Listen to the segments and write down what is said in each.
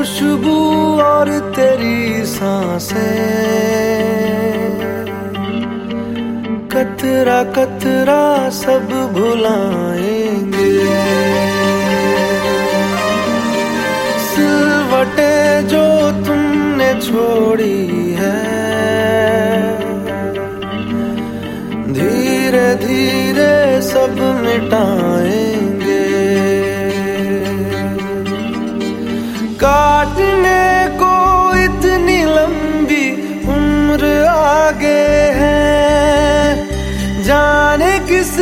खुशबू और तेरी साँसें। कतरा कतरा सब भुलाएँगे। सिलवटे जो तुमने छोड़ी है, धीरे धीरे सब मिटाएँगे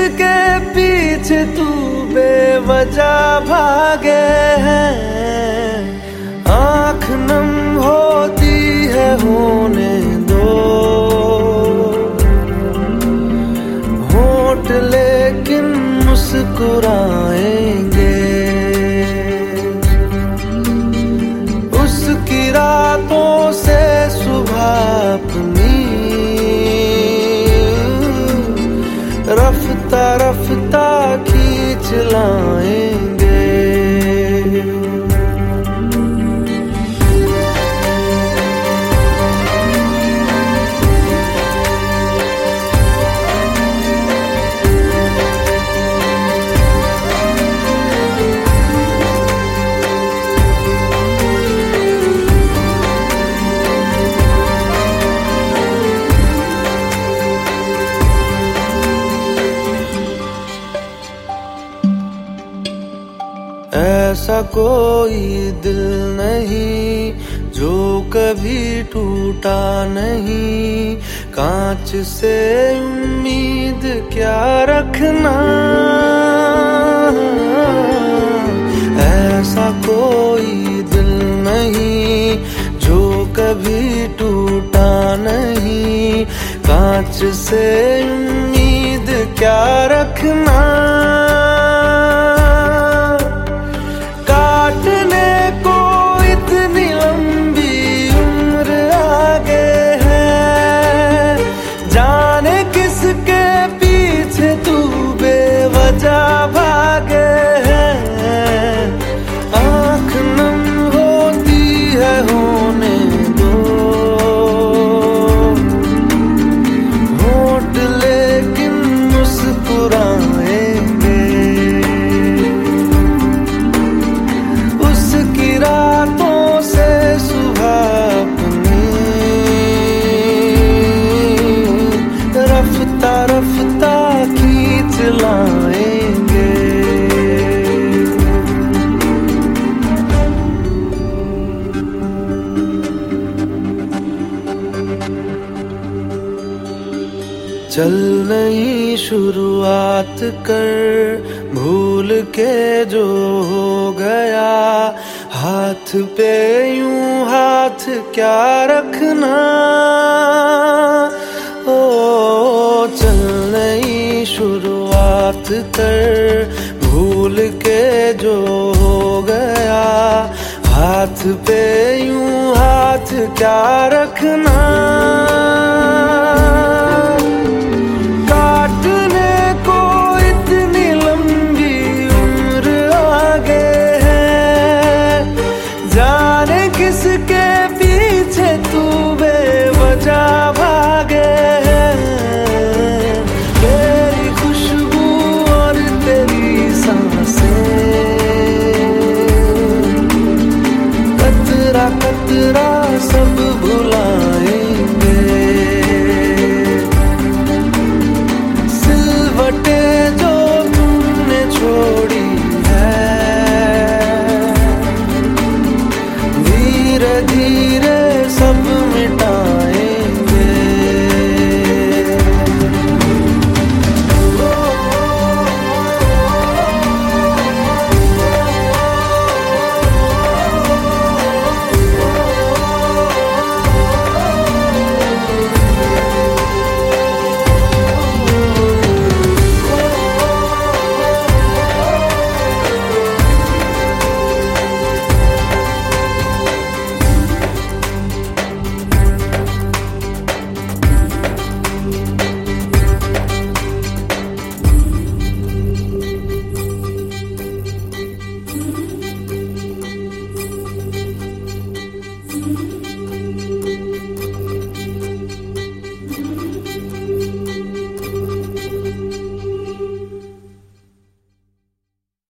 किसके पीछे तू बेवजह भागे हैं। आँख नम होती है होने दो। होट लेकिन मुस्कुराएँगे ऐसा कोई दिल नहीं, जो कभी टूटा नहीं। कांच से उम्मीद क्या रखना? ऐसा कोई दिल नहीं, जो कभी टूटा नहीं। कांच से उम्मीद क्या रखना? चल नहीं शुरुआत कर, भूल के जो हो गया। हाथ पे यूँ हाथ क्या रखना? ओ, चल नहीं शुरुआत कर, भूल के जो हो गया। हाथ पे यूँ हाथ क्या रखना? किसके पीछे तू बेवजह Thank you.